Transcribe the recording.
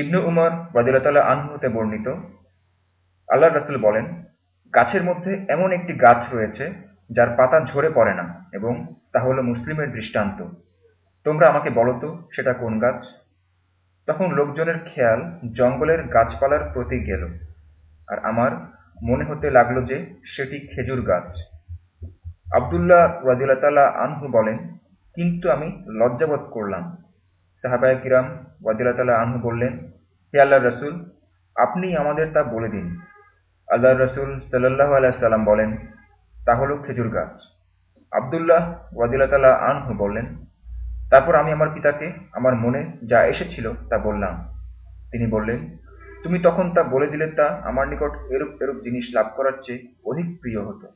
ইবনু উমর আনহু হতে বর্ণিত আল্লাহ রাসুল বলেন, গাছের মধ্যে এমন একটি গাছ রয়েছে যার পাতা ঝরে পড়ে না এবং তা হল মুসলিমের দৃষ্টান্ত। তোমরা আমাকে বলো তো, সেটা কোন গাছ? তখন লোকজনের খেয়াল জঙ্গলের গাছপালার প্রতি গেল, আর আমার মনে হতে লাগল যে সেটি খেজুর গাছ। আবদুল্লাহ রাজিল্লাহ আনহু বলেন, কিন্তু আমি লজ্জাবোধ করলাম। সাহাবায় কিরাম ওয়াদিল্লাহ আনহু বললেন, হে আল্লাহ রসুল, আপনি আমাদের তা বলে দিন। আল্লাহ রসুল সাল্লাহ আলাইসাল্লাম বলেন, তা হল খেজুর গাছ। আবদুল্লাহ ওয়াদিল্লাহ আনহু বললেন, তারপর আমি আমার পিতাকে আমার মনে যা এসেছিল তা বললাম। তিনি বললেন, তুমি তখন তা বলে দিলে তা আমার নিকট এরূপ এরূপ জিনিস লাভ করার চেয়ে অধিক প্রিয় হতো।